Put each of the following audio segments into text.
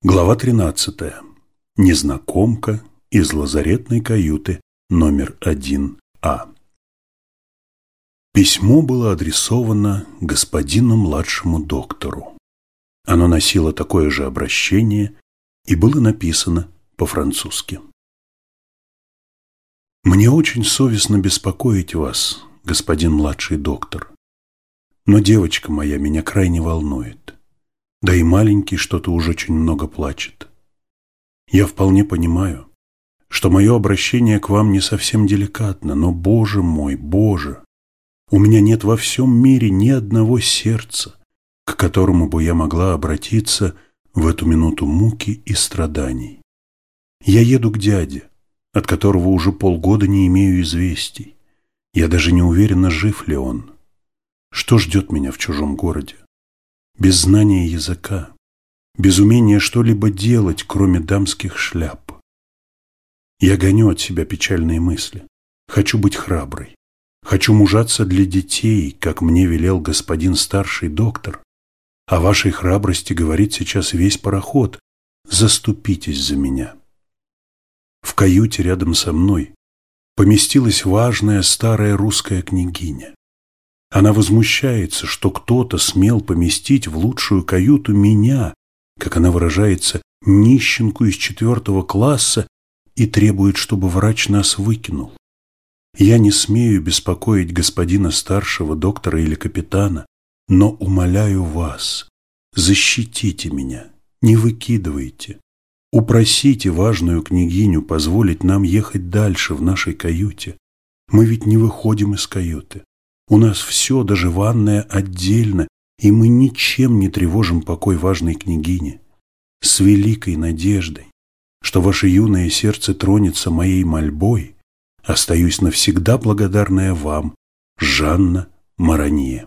Глава 13. Незнакомка из лазаретной каюты номер 1А. Письмо было адресовано господину младшему доктору. Оно носило такое же обращение и было написано по-французски. «Мне очень совестно беспокоить вас, господин младший доктор, но девочка моя меня крайне волнует да и маленький что-то уже очень много плачет. Я вполне понимаю, что мое обращение к вам не совсем деликатно, но, Боже мой, Боже, у меня нет во всем мире ни одного сердца, к которому бы я могла обратиться в эту минуту муки и страданий. Я еду к дяде, от которого уже полгода не имею известий. Я даже не уверена, жив ли он. Что ждет меня в чужом городе? Без знания языка, без умения что-либо делать, кроме дамских шляп. Я гоню от себя печальные мысли. Хочу быть храброй. Хочу мужаться для детей, как мне велел господин старший доктор. О вашей храбрости говорит сейчас весь пароход. Заступитесь за меня. В каюте рядом со мной поместилась важная старая русская княгиня. Она возмущается, что кто-то смел поместить в лучшую каюту меня, как она выражается, нищенку из четвертого класса, и требует, чтобы врач нас выкинул. Я не смею беспокоить господина старшего доктора или капитана, но умоляю вас, защитите меня, не выкидывайте. Упросите важную княгиню позволить нам ехать дальше в нашей каюте. Мы ведь не выходим из каюты. У нас все, даже ванная, отдельно, и мы ничем не тревожим покой важной княгини. С великой надеждой, что ваше юное сердце тронется моей мольбой, остаюсь навсегда благодарная вам, Жанна Маранье.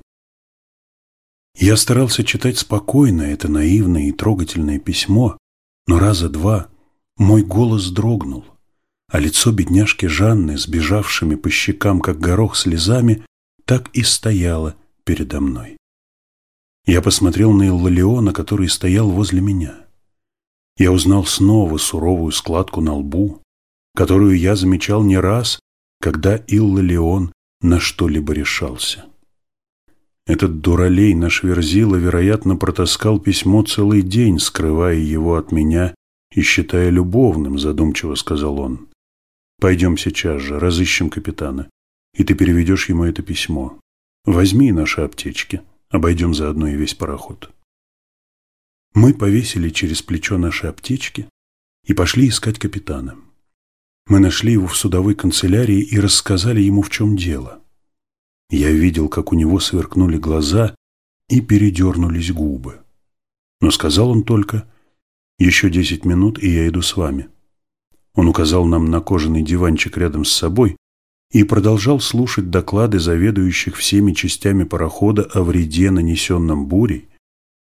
Я старался читать спокойно это наивное и трогательное письмо, но раза два мой голос дрогнул, а лицо бедняжки Жанны, сбежавшими по щекам, как горох слезами, так и стояла передо мной. Я посмотрел на Иллалиона, который стоял возле меня. Я узнал снова суровую складку на лбу, которую я замечал не раз, когда Иллалион на что-либо решался. Этот дуралей наш Верзила, вероятно, протаскал письмо целый день, скрывая его от меня и считая любовным, задумчиво сказал он. Пойдем сейчас же, разыщем капитана и ты переведешь ему это письмо. Возьми наши аптечки, обойдем заодно и весь пароход. Мы повесили через плечо наши аптечки и пошли искать капитана. Мы нашли его в судовой канцелярии и рассказали ему, в чем дело. Я видел, как у него сверкнули глаза и передернулись губы. Но сказал он только «Еще десять минут, и я иду с вами». Он указал нам на кожаный диванчик рядом с собой и продолжал слушать доклады заведующих всеми частями парохода о вреде, нанесенном бурей,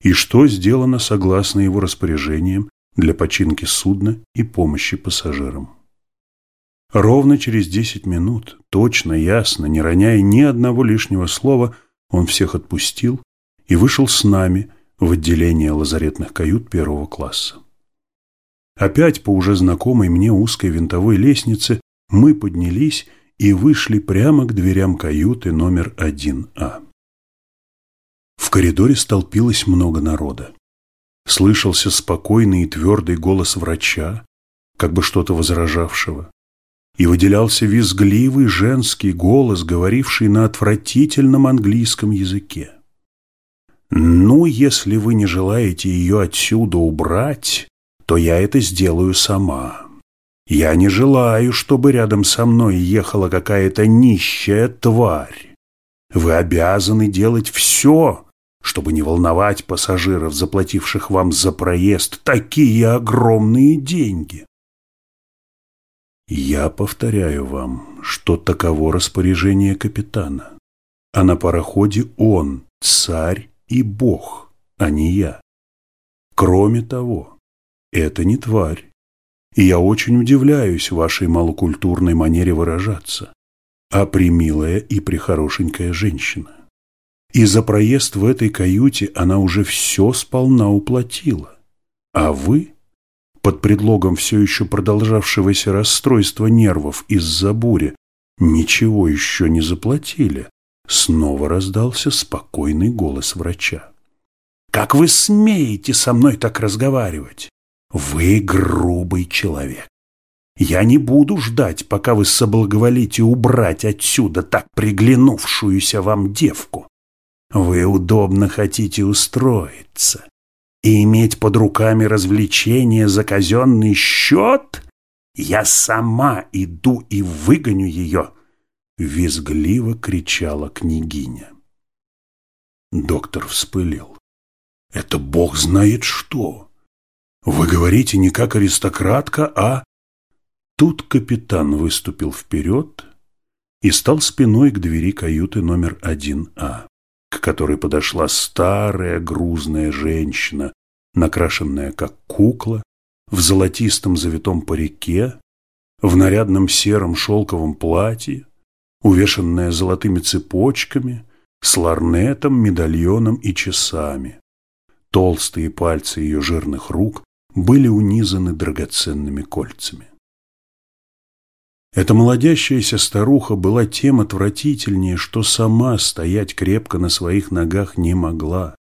и что сделано согласно его распоряжениям для починки судна и помощи пассажирам. Ровно через десять минут, точно, ясно, не роняя ни одного лишнего слова, он всех отпустил и вышел с нами в отделение лазаретных кают первого класса. Опять по уже знакомой мне узкой винтовой лестнице мы поднялись и вышли прямо к дверям каюты номер 1А. В коридоре столпилось много народа. Слышался спокойный и твердый голос врача, как бы что-то возражавшего, и выделялся визгливый женский голос, говоривший на отвратительном английском языке. «Ну, если вы не желаете ее отсюда убрать, то я это сделаю сама». Я не желаю, чтобы рядом со мной ехала какая-то нищая тварь. Вы обязаны делать все, чтобы не волновать пассажиров, заплативших вам за проезд такие огромные деньги. Я повторяю вам, что таково распоряжение капитана. А на пароходе он, царь и бог, а не я. Кроме того, это не тварь и я очень удивляюсь вашей малокультурной манере выражаться, а примилая и прихорошенькая женщина. И за проезд в этой каюте она уже все сполна уплатила. А вы, под предлогом все еще продолжавшегося расстройства нервов из-за бури, ничего еще не заплатили. Снова раздался спокойный голос врача. «Как вы смеете со мной так разговаривать? Вы грубый человек. Я не буду ждать, пока вы соблаговолите убрать отсюда так приглянувшуюся вам девку. Вы удобно хотите устроиться и иметь под руками развлечение за казенный счет? Я сама иду и выгоню ее!» Визгливо кричала княгиня. Доктор вспылил. «Это бог знает что! Вы говорите не как аристократка, а...» Тут капитан выступил вперед и стал спиной к двери каюты номер 1А к которой подошла старая грузная женщина, накрашенная как кукла, в золотистом завитом парике, в нарядном сером шелковом платье, увешанная золотыми цепочками, с ларнетом, медальоном и часами. Толстые пальцы ее жирных рук были унизаны драгоценными кольцами. Эта молодящаяся старуха была тем отвратительнее, что сама стоять крепко на своих ногах не могла.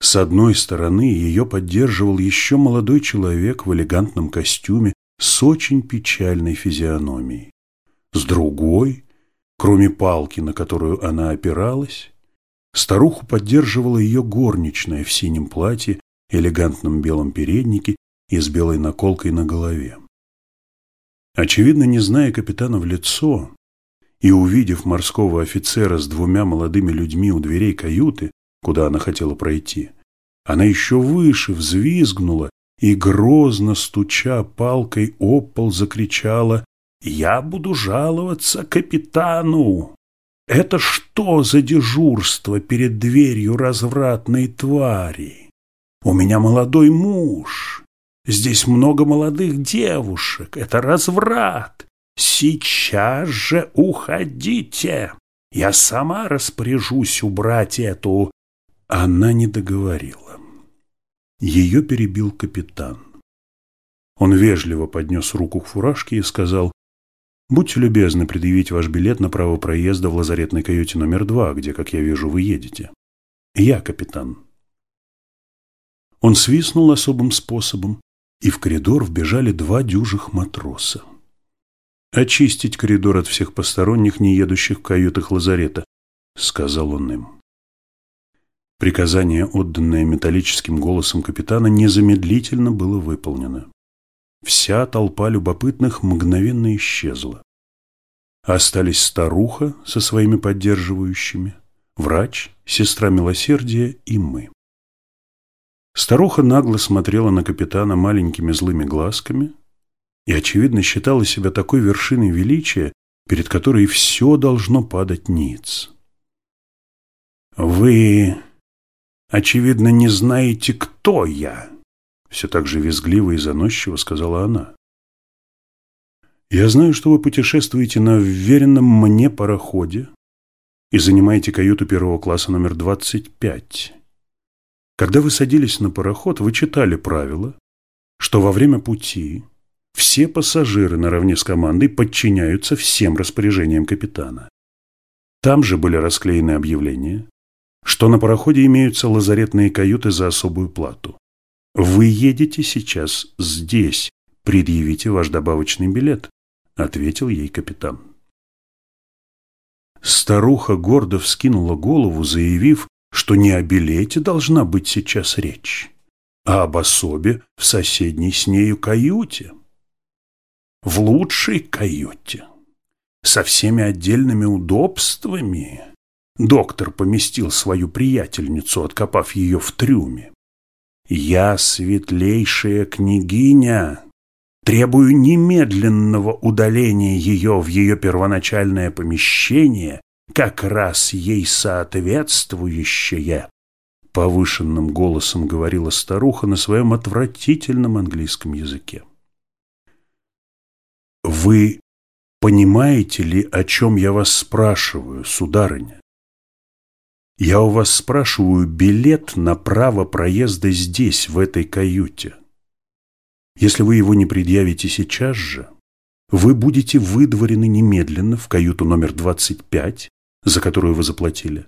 С одной стороны ее поддерживал еще молодой человек в элегантном костюме с очень печальной физиономией. С другой, кроме палки, на которую она опиралась, старуху поддерживала ее горничная в синем платье, элегантном белом переднике и с белой наколкой на голове. Очевидно, не зная капитана в лицо и увидев морского офицера с двумя молодыми людьми у дверей каюты, куда она хотела пройти, она еще выше взвизгнула и, грозно стуча палкой об пол, закричала «Я буду жаловаться капитану! Это что за дежурство перед дверью развратной твари? У меня молодой муж, Здесь много молодых девушек. Это разврат. Сейчас же уходите. Я сама распоряжусь убрать эту...» Она не договорила. Ее перебил капитан. Он вежливо поднес руку к фуражке и сказал, «Будьте любезны предъявить ваш билет на право проезда в лазаретной каюте номер два, где, как я вижу, вы едете». «Я капитан». Он свистнул особым способом, и в коридор вбежали два дюжих матроса. «Очистить коридор от всех посторонних, не едущих в каютах лазарета», — сказал он им. Приказание, отданное металлическим голосом капитана, незамедлительно было выполнено. Вся толпа любопытных мгновенно исчезла. Остались старуха со своими поддерживающими, врач, сестра милосердия и мы. Старуха нагло смотрела на капитана маленькими злыми глазками и, очевидно, считала себя такой вершиной величия, перед которой все должно падать ниц. «Вы, очевидно, не знаете, кто я», — все так же визгливо и заносчиво сказала она. «Я знаю, что вы путешествуете на вверенном мне пароходе и занимаете каюту первого класса номер двадцать пять». Когда вы садились на пароход, вы читали правила, что во время пути все пассажиры наравне с командой подчиняются всем распоряжениям капитана. Там же были расклеены объявления, что на пароходе имеются лазаретные каюты за особую плату. Вы едете сейчас здесь, предъявите ваш добавочный билет, ответил ей капитан. Старуха гордо вскинула голову, заявив, что не о билете должна быть сейчас речь, а об особе в соседней с нею каюте. В лучшей каюте, со всеми отдельными удобствами, доктор поместил свою приятельницу, откопав ее в трюме. «Я, светлейшая княгиня, требую немедленного удаления ее в ее первоначальное помещение как раз ей соответствующее, повышенным голосом говорила старуха на своем отвратительном английском языке. Вы понимаете ли, о чем я вас спрашиваю, сударыня? Я у вас спрашиваю билет на право проезда здесь, в этой каюте. Если вы его не предъявите сейчас же, вы будете выдворены немедленно в каюту номер 25, за которую вы заплатили.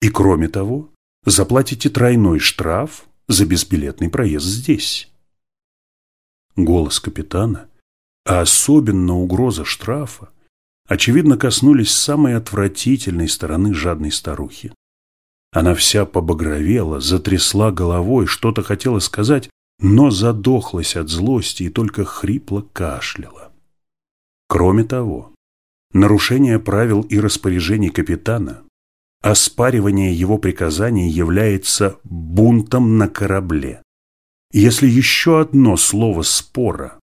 И кроме того, заплатите тройной штраф за безбилетный проезд здесь. Голос капитана, а особенно угроза штрафа, очевидно коснулись самой отвратительной стороны жадной старухи. Она вся побагровела, затрясла головой, что-то хотела сказать, но задохлась от злости и только хрипло кашляла. Кроме того, нарушение правил и распоряжений капитана, оспаривание его приказаний является бунтом на корабле. Если еще одно слово спора,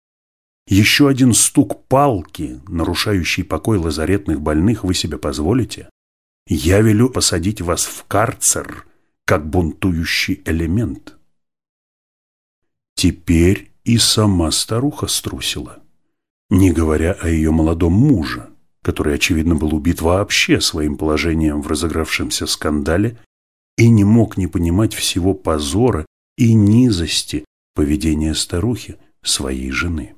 еще один стук палки, нарушающий покой лазаретных больных, вы себе позволите, я велю посадить вас в карцер, как бунтующий элемент. Теперь и сама старуха струсила не говоря о ее молодом муже, который, очевидно, был убит вообще своим положением в разыгравшемся скандале и не мог не понимать всего позора и низости поведения старухи, своей жены.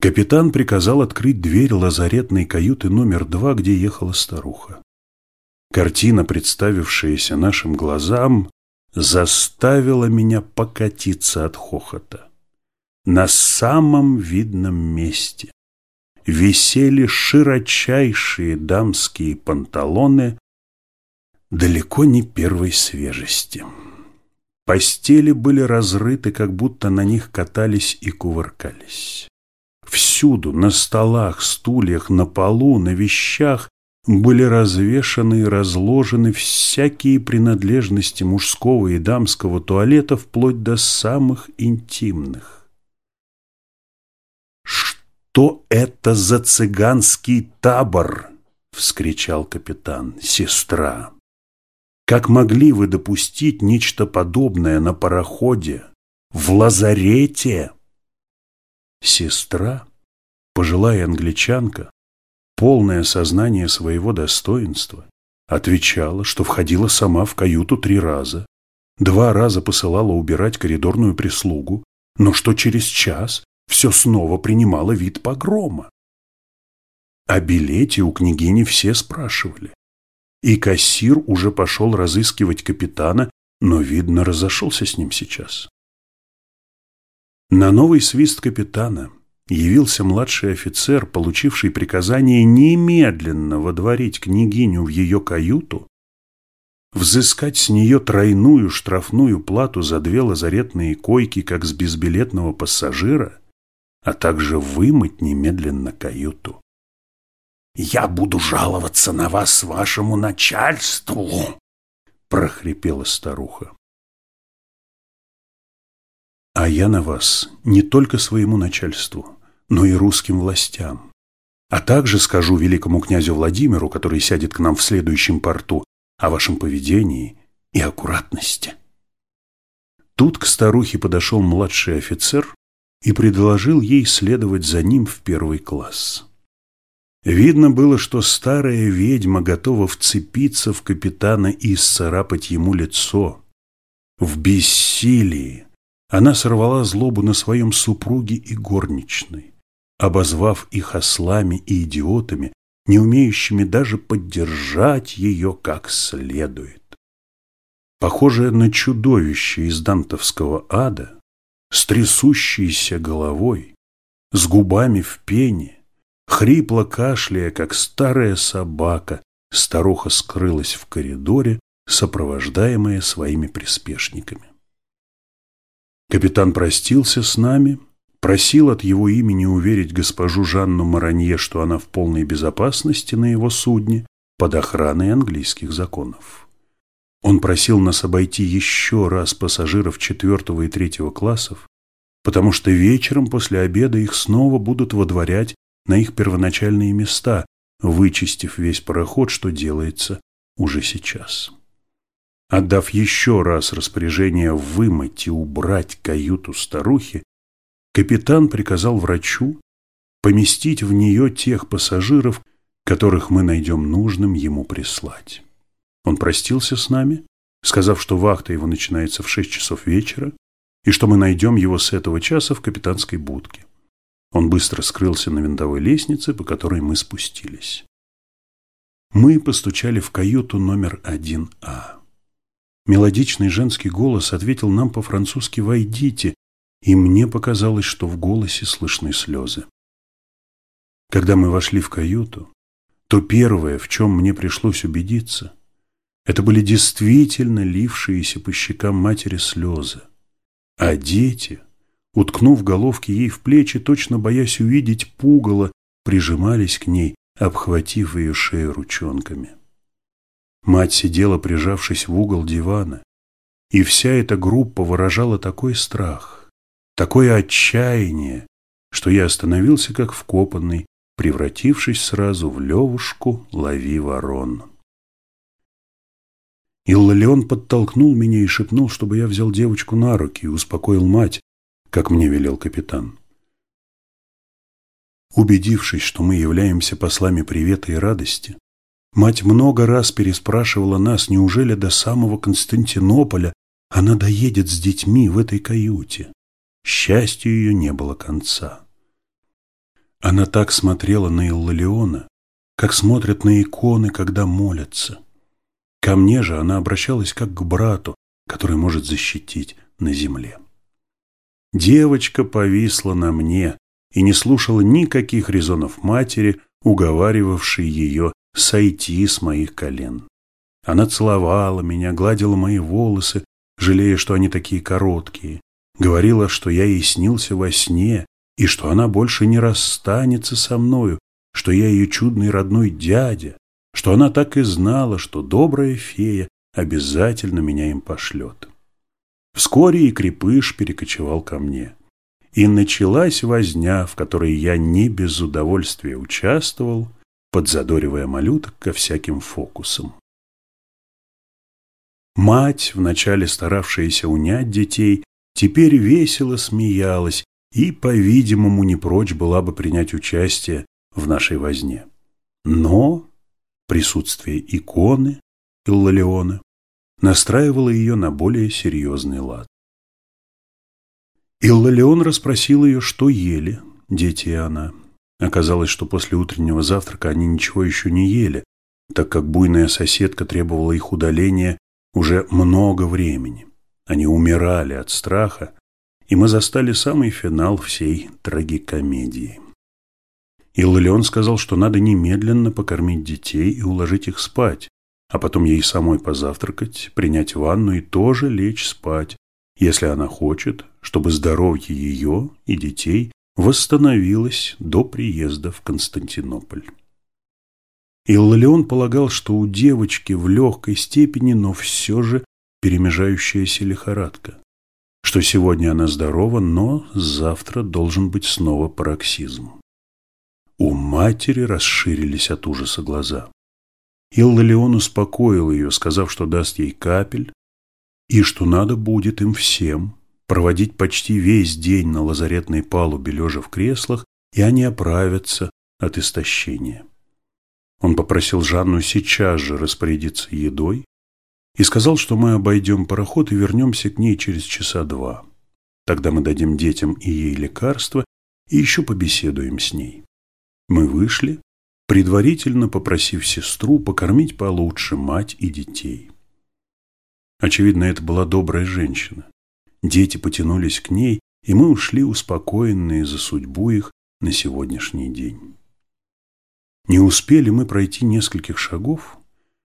Капитан приказал открыть дверь лазаретной каюты номер два, где ехала старуха. Картина, представившаяся нашим глазам, заставила меня покатиться от хохота на самом видном месте висели широчайшие дамские панталоны далеко не первой свежести. Постели были разрыты, как будто на них катались и кувыркались. Всюду, на столах, стульях, на полу, на вещах были развешаны и разложены всякие принадлежности мужского и дамского туалета вплоть до самых интимных. «Что это за цыганский табор?» — вскричал капитан. «Сестра, как могли вы допустить нечто подобное на пароходе, в лазарете?» Сестра, пожилая англичанка, полное сознание своего достоинства, отвечала, что входила сама в каюту три раза, два раза посылала убирать коридорную прислугу, но что через час все снова принимало вид погрома. О билете у княгини все спрашивали. И кассир уже пошел разыскивать капитана, но, видно, разошелся с ним сейчас. На новый свист капитана явился младший офицер, получивший приказание немедленно водворить княгиню в ее каюту, взыскать с нее тройную штрафную плату за две лазаретные койки, как с безбилетного пассажира – а также вымыть немедленно каюту. «Я буду жаловаться на вас вашему начальству!» — прохрипела старуха. «А я на вас не только своему начальству, но и русским властям, а также скажу великому князю Владимиру, который сядет к нам в следующем порту, о вашем поведении и аккуратности». Тут к старухе подошел младший офицер и предложил ей следовать за ним в первый класс. Видно было, что старая ведьма готова вцепиться в капитана и исцарапать ему лицо. В бессилии она сорвала злобу на своем супруге и горничной, обозвав их ослами и идиотами, не умеющими даже поддержать ее как следует. Похожая на чудовище из дантовского ада, с трясущейся головой, с губами в пене, хрипло кашляя, как старая собака, старуха скрылась в коридоре, сопровождаемая своими приспешниками. Капитан простился с нами, просил от его имени уверить госпожу Жанну Маранье, что она в полной безопасности на его судне под охраной английских законов. Он просил нас обойти еще раз пассажиров четвертого и третьего классов, потому что вечером после обеда их снова будут водворять на их первоначальные места, вычистив весь пароход, что делается уже сейчас. Отдав еще раз распоряжение вымыть и убрать каюту старухи, капитан приказал врачу поместить в нее тех пассажиров, которых мы найдем нужным ему прислать. Он простился с нами, сказав, что вахта его начинается в шесть часов вечера и что мы найдем его с этого часа в капитанской будке. Он быстро скрылся на винтовой лестнице, по которой мы спустились. Мы постучали в каюту номер 1А. Мелодичный женский голос ответил нам по-французски «Войдите», и мне показалось, что в голосе слышны слезы. Когда мы вошли в каюту, то первое, в чем мне пришлось убедиться, это были действительно лившиеся по щекам матери слезы. А дети, уткнув головки ей в плечи, точно боясь увидеть пугало, прижимались к ней, обхватив ее шею ручонками. Мать сидела, прижавшись в угол дивана, и вся эта группа выражала такой страх, такое отчаяние, что я остановился как вкопанный, превратившись сразу в Левушку «Лови ворон». Иллалион подтолкнул меня и шепнул, чтобы я взял девочку на руки и успокоил мать, как мне велел капитан. Убедившись, что мы являемся послами привета и радости, Мать много раз переспрашивала нас, неужели до самого Константинополя она доедет с детьми в этой каюте. Счастью ее не было конца. Она так смотрела на Иллалиона, как смотрят на иконы, когда молятся. Ко мне же она обращалась как к брату, который может защитить на земле. Девочка повисла на мне и не слушала никаких резонов матери, уговаривавшей ее сойти с моих колен. Она целовала меня, гладила мои волосы, жалея, что они такие короткие, говорила, что я ей снился во сне, и что она больше не расстанется со мною, что я ее чудный родной дядя, что она так и знала, что добрая фея обязательно меня им пошлет. Вскоре и крепыш перекочевал ко мне. И началась возня, в которой я не без удовольствия участвовал, подзадоривая малюток ко всяким фокусам. Мать, вначале старавшаяся унять детей, теперь весело смеялась и, по-видимому, не прочь была бы принять участие в нашей возне. Но присутствие иконы Иллалиона настраивало ее на более серьезный лад. Иллалион расспросил ее, что ели дети и она. Оказалось, что после утреннего завтрака они ничего еще не ели, так как буйная соседка требовала их удаления уже много времени. Они умирали от страха, и мы застали самый финал всей трагикомедии. Иллион сказал, что надо немедленно покормить детей и уложить их спать, а потом ей самой позавтракать, принять ванну и тоже лечь спать, если она хочет, чтобы здоровье ее и детей восстановилась до приезда в Константинополь. Иллалион полагал, что у девочки в легкой степени, но все же перемежающаяся лихорадка, что сегодня она здорова, но завтра должен быть снова пароксизм. У матери расширились от ужаса глаза. Иллалион успокоил ее, сказав, что даст ей капель, и что надо будет им всем проводить почти весь день на лазаретной палубе, лежа в креслах, и они оправятся от истощения. Он попросил Жанну сейчас же распорядиться едой и сказал, что мы обойдем пароход и вернемся к ней через часа два. Тогда мы дадим детям и ей лекарства и еще побеседуем с ней. Мы вышли, предварительно попросив сестру покормить получше мать и детей. Очевидно, это была добрая женщина. Дети потянулись к ней, и мы ушли успокоенные за судьбу их на сегодняшний день. Не успели мы пройти нескольких шагов,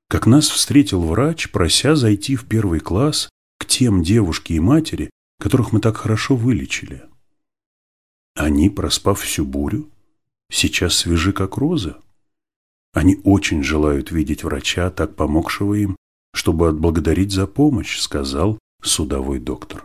как нас встретил врач, прося зайти в первый класс к тем девушке и матери, которых мы так хорошо вылечили. Они, проспав всю бурю, сейчас свежи, как роза. Они очень желают видеть врача, так помогшего им, чтобы отблагодарить за помощь, сказал судовой доктор.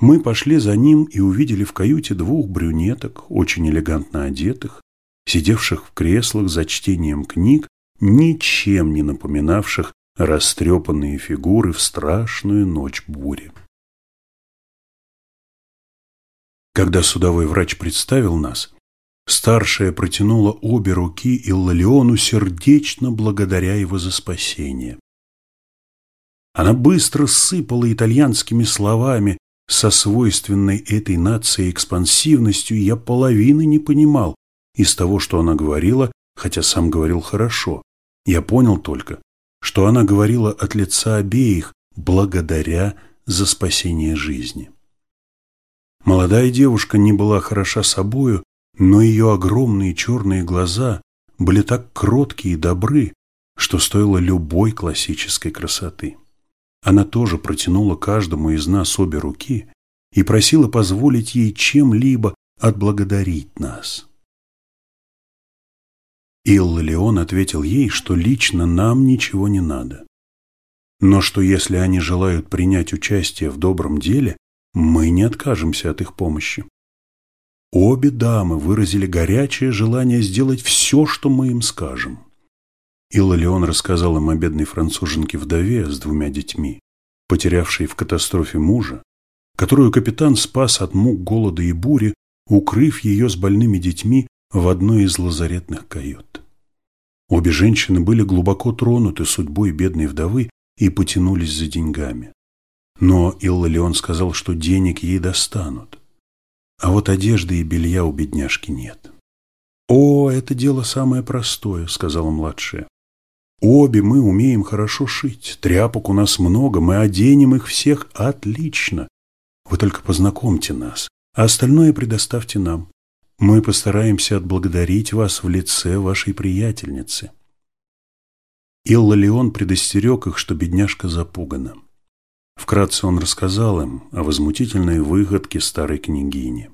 Мы пошли за ним и увидели в каюте двух брюнеток, очень элегантно одетых, сидевших в креслах за чтением книг, ничем не напоминавших растрепанные фигуры в страшную ночь бури. Когда судовой врач представил нас, старшая протянула обе руки Иллалиону сердечно благодаря его за спасение. Она быстро сыпала итальянскими словами со свойственной этой нации экспансивностью, я половины не понимал из того, что она говорила, хотя сам говорил хорошо. Я понял только, что она говорила от лица обеих, благодаря за спасение жизни. Молодая девушка не была хороша собою, но ее огромные черные глаза были так кроткие и добры, что стоило любой классической красоты. Она тоже протянула каждому из нас обе руки и просила позволить ей чем-либо отблагодарить нас. Илла Леон ответил ей, что лично нам ничего не надо, но что если они желают принять участие в добром деле, мы не откажемся от их помощи. Обе дамы выразили горячее желание сделать все, что мы им скажем. Леон рассказал им о бедной француженке-вдове с двумя детьми, потерявшей в катастрофе мужа, которую капитан спас от мук голода и бури, укрыв ее с больными детьми в одной из лазаретных кают. Обе женщины были глубоко тронуты судьбой бедной вдовы и потянулись за деньгами. Но Иллалион сказал, что денег ей достанут. А вот одежды и белья у бедняжки нет. «О, это дело самое простое», — сказала младшая. «Обе мы умеем хорошо шить. Тряпок у нас много, мы оденем их всех отлично. Вы только познакомьте нас, а остальное предоставьте нам. Мы постараемся отблагодарить вас в лице вашей приятельницы». Илла Леон предостерег их, что бедняжка запугана. Вкратце он рассказал им о возмутительной выходке старой княгини.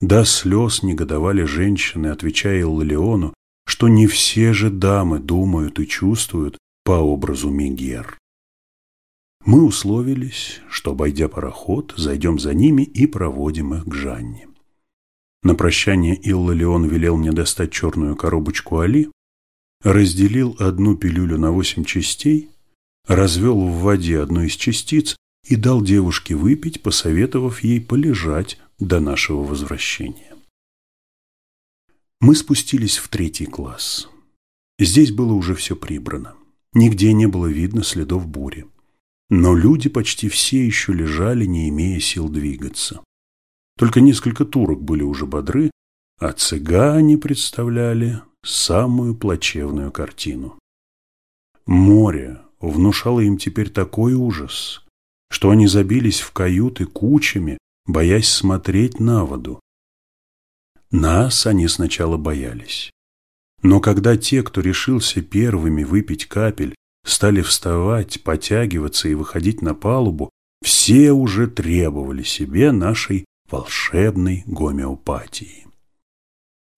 До слез негодовали женщины, отвечая Иллалиону, что не все же дамы думают и чувствуют по образу Мегер. Мы условились, что, обойдя пароход, зайдем за ними и проводим их к Жанне. На прощание Иллалион велел мне достать черную коробочку Али, разделил одну пилюлю на восемь частей развел в воде одну из частиц и дал девушке выпить, посоветовав ей полежать до нашего возвращения. Мы спустились в третий класс. Здесь было уже все прибрано. Нигде не было видно следов бури. Но люди почти все еще лежали, не имея сил двигаться. Только несколько турок были уже бодры, а цыгане представляли самую плачевную картину. Море, внушало им теперь такой ужас, что они забились в каюты кучами, боясь смотреть на воду. Нас они сначала боялись. Но когда те, кто решился первыми выпить капель, стали вставать, потягиваться и выходить на палубу, все уже требовали себе нашей волшебной гомеопатии.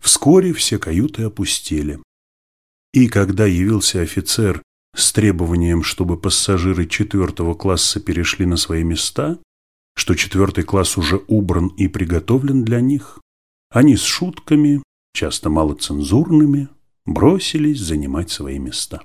Вскоре все каюты опустели. И когда явился офицер с требованием, чтобы пассажиры четвертого класса перешли на свои места, что четвертый класс уже убран и приготовлен для них, они с шутками, часто малоцензурными, бросились занимать свои места.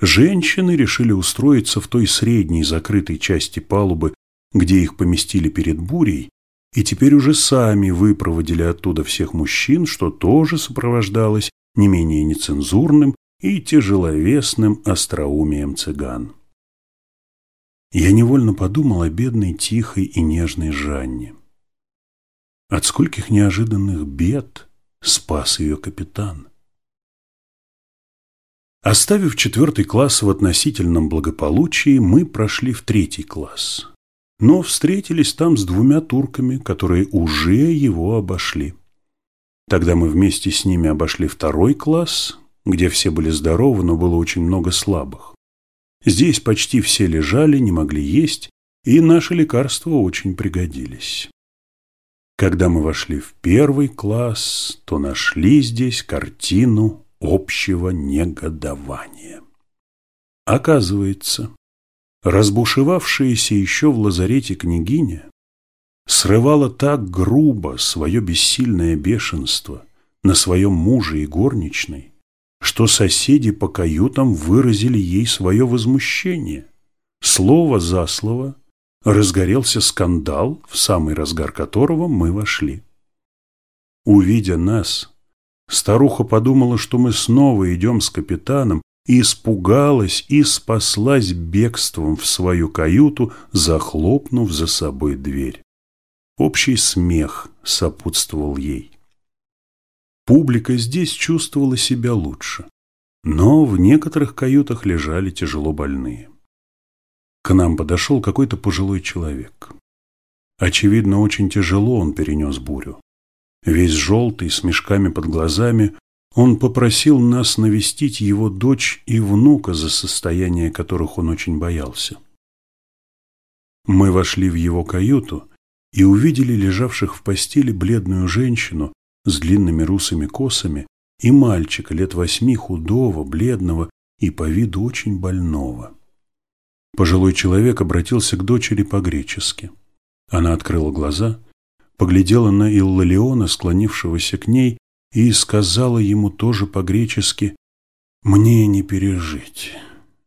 Женщины решили устроиться в той средней закрытой части палубы, где их поместили перед бурей, и теперь уже сами выпроводили оттуда всех мужчин, что тоже сопровождалось не менее нецензурным и тяжеловесным остроумием цыган. Я невольно подумал о бедной, тихой и нежной Жанне. От скольких неожиданных бед спас ее капитан. Оставив четвертый класс в относительном благополучии, мы прошли в третий класс, но встретились там с двумя турками, которые уже его обошли. Тогда мы вместе с ними обошли второй класс, где все были здоровы, но было очень много слабых. Здесь почти все лежали, не могли есть, и наши лекарства очень пригодились. Когда мы вошли в первый класс, то нашли здесь картину общего негодования. Оказывается, разбушевавшаяся еще в лазарете княгиня срывала так грубо свое бессильное бешенство на своем муже и горничной, что соседи по каютам выразили ей свое возмущение. Слово за слово разгорелся скандал, в самый разгар которого мы вошли. Увидя нас, старуха подумала, что мы снова идем с капитаном испугалась и спаслась бегством в свою каюту, захлопнув за собой дверь. Общий смех сопутствовал ей. Публика здесь чувствовала себя лучше, но в некоторых каютах лежали тяжело больные. К нам подошел какой-то пожилой человек. Очевидно, очень тяжело он перенес бурю. Весь желтый, с мешками под глазами, он попросил нас навестить его дочь и внука, за состояние которых он очень боялся. Мы вошли в его каюту и увидели лежавших в постели бледную женщину с длинными русыми косами и мальчика лет восьми худого, бледного и по виду очень больного. Пожилой человек обратился к дочери по-гречески. Она открыла глаза, поглядела на Иллалиона, склонившегося к ней, и сказала ему тоже по-гречески «Мне не пережить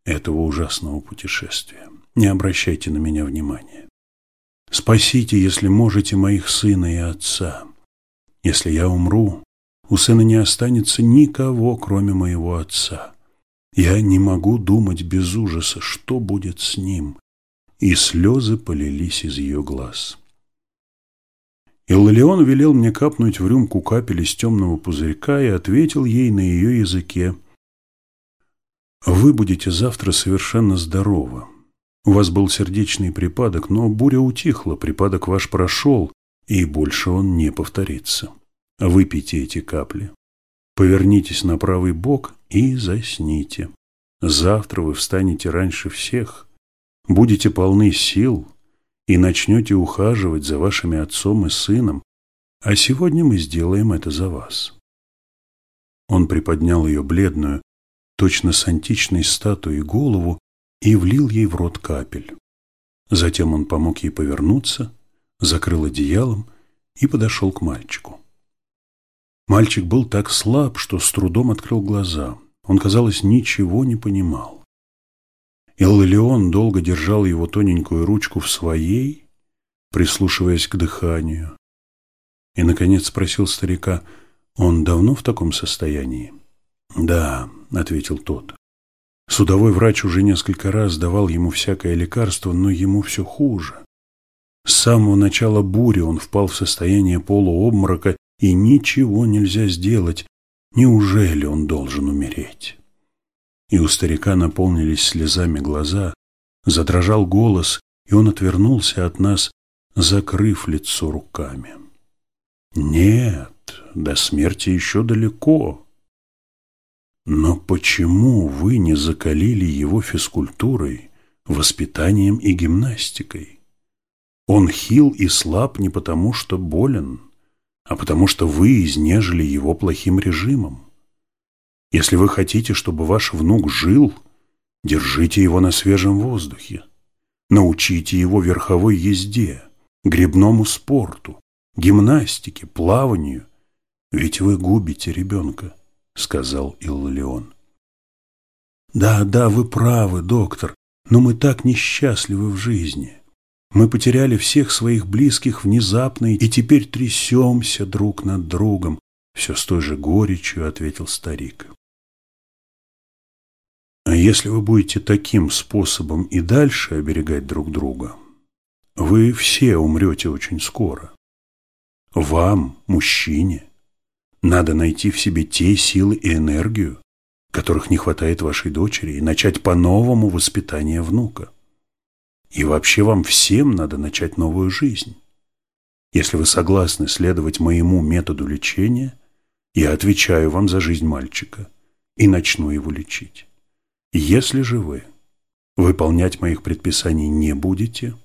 этого ужасного путешествия. Не обращайте на меня внимания. Спасите, если можете, моих сына и отца. Если я умру, у сына не останется никого, кроме моего отца. Я не могу думать без ужаса, что будет с ним. И слезы полились из ее глаз. Иллион велел мне капнуть в рюмку капель из темного пузырька и ответил ей на ее языке. «Вы будете завтра совершенно здоровы. У вас был сердечный припадок, но буря утихла, припадок ваш прошел, и больше он не повторится. Выпейте эти капли, повернитесь на правый бок и засните. Завтра вы встанете раньше всех, будете полны сил и начнете ухаживать за вашими отцом и сыном, а сегодня мы сделаем это за вас. Он приподнял ее бледную, точно с античной статуей голову и влил ей в рот капель. Затем он помог ей повернуться, закрыл одеялом и подошел к мальчику. Мальчик был так слаб, что с трудом открыл глаза. Он, казалось, ничего не понимал. Иллион долго держал его тоненькую ручку в своей, прислушиваясь к дыханию. И, наконец, спросил старика, «Он давно в таком состоянии?» «Да», — ответил тот. Судовой врач уже несколько раз давал ему всякое лекарство, но ему все хуже. С самого начала бури он впал в состояние полуобморока, и ничего нельзя сделать. Неужели он должен умереть? И у старика наполнились слезами глаза, задрожал голос, и он отвернулся от нас, закрыв лицо руками. Нет, до смерти еще далеко. Но почему вы не закалили его физкультурой, воспитанием и гимнастикой? Он хил и слаб не потому, что болен, а потому что вы изнежили его плохим режимом. Если вы хотите, чтобы ваш внук жил, держите его на свежем воздухе. Научите его верховой езде, гребному спорту, гимнастике, плаванию. Ведь вы губите ребенка, сказал Иллион. Да, да, вы правы, доктор, но мы так несчастливы в жизни. Мы потеряли всех своих близких внезапно и теперь трясемся друг над другом. Все с той же горечью ответил старик. А если вы будете таким способом и дальше оберегать друг друга, вы все умрете очень скоро. Вам, мужчине, надо найти в себе те силы и энергию, которых не хватает вашей дочери, и начать по-новому воспитание внука. И вообще вам всем надо начать новую жизнь. Если вы согласны следовать моему методу лечения, я отвечаю вам за жизнь мальчика и начну его лечить. Если же вы выполнять моих предписаний не будете,